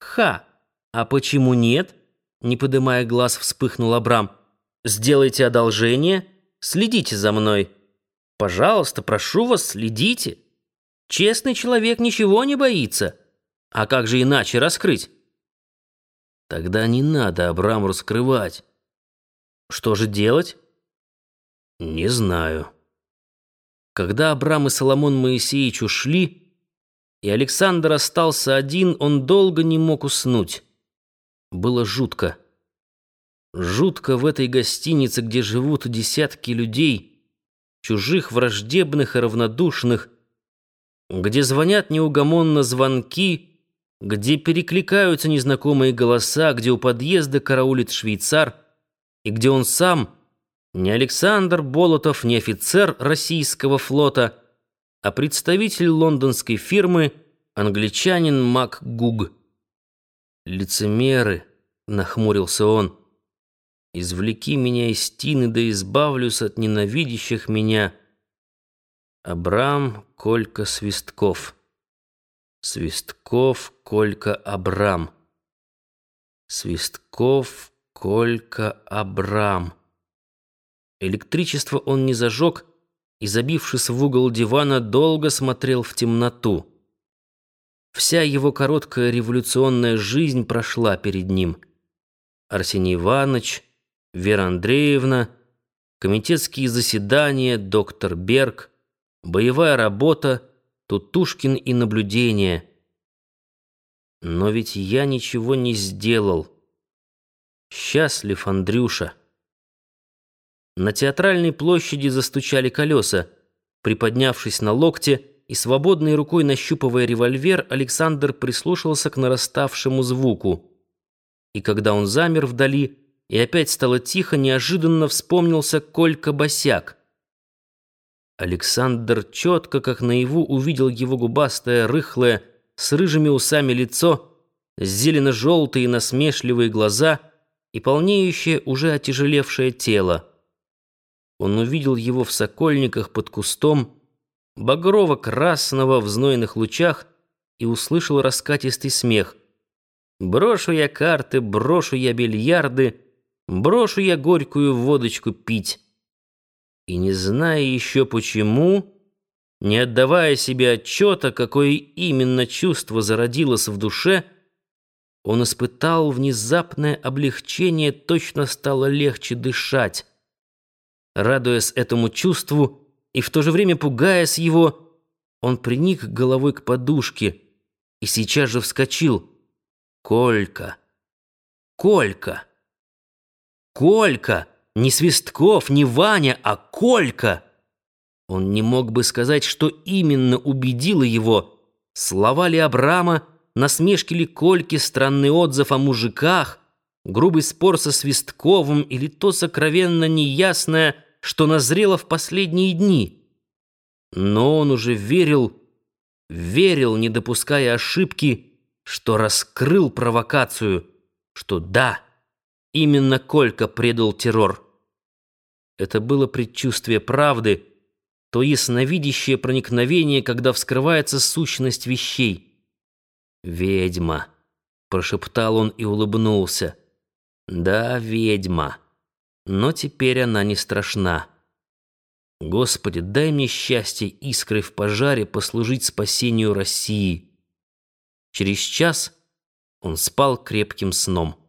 Ха! А почему нет? Не поднимая глаз, вспыхнул Абрам. Сделайте одолжение, следите за мной. Пожалуйста, прошу вас, следите. Честный человек ничего не боится. А как же иначе раскрыть? Тогда не надо Абраму раскрывать. Что же делать? Не знаю. Когда Абрам и Соломон Моисеевич ушли, и Александр остался один, он долго не мог уснуть. Было жутко. Жутко в этой гостинице, где живут десятки людей, чужих, враждебных и равнодушных, где звонят неугомонно звонки, где перекликаются незнакомые голоса, где у подъезда караулит швейцар, и где он сам, не Александр Болотов, не офицер российского флота, а представитель лондонской фирмы, англичанин Мак Гуг. «Лицемеры», — нахмурился он, — «извлеки меня из тины, да избавлюсь от ненавидящих меня». Абрам Колька Свистков. Свистков Колька Абрам. Свистков Колька Абрам. Электричество он не зажег и, забившись в угол дивана, долго смотрел в темноту. Вся его короткая революционная жизнь прошла перед ним. Арсений Иванович, Вера Андреевна, комитетские заседания, доктор Берг, Боевая работа, Тутушкин и наблюдение. Но ведь я ничего не сделал. Счастлив Андрюша. На театральной площади застучали колеса. Приподнявшись на локте и свободной рукой нащупывая револьвер, Александр прислушался к нараставшему звуку. И когда он замер вдали и опять стало тихо, неожиданно вспомнился Колька Босяк. Александр четко, как наяву, увидел его губастое, рыхлое, с рыжими усами лицо, зелено-желтые насмешливые глаза и полнеющее, уже отяжелевшее тело. Он увидел его в сокольниках под кустом, багрово-красного в знойных лучах и услышал раскатистый смех. «Брошу я карты, брошу я бильярды, брошу я горькую водочку пить». И не зная еще почему, не отдавая себе отчета, какое именно чувство зародилось в душе, он испытал внезапное облегчение, точно стало легче дышать. Радуясь этому чувству и в то же время пугаясь его, он приник головой к подушке и сейчас же вскочил. «Колька! Колька! Колька!» Не Свистков, не Ваня, а Колька. Он не мог бы сказать, что именно убедило его. Слова ли Абрама, насмешки ли Кольки, странный отзыв о мужиках, грубый спор со Свистковым или то сокровенно неясное, что назрело в последние дни. Но он уже верил, верил, не допуская ошибки, что раскрыл провокацию, что да, Именно Колька предал террор. Это было предчувствие правды, то ясновидящее проникновение, когда вскрывается сущность вещей. «Ведьма», — прошептал он и улыбнулся. «Да, ведьма. Но теперь она не страшна. Господи, дай мне счастье искрой в пожаре послужить спасению России». Через час он спал крепким сном.